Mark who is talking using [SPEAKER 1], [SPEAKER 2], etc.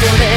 [SPEAKER 1] poder.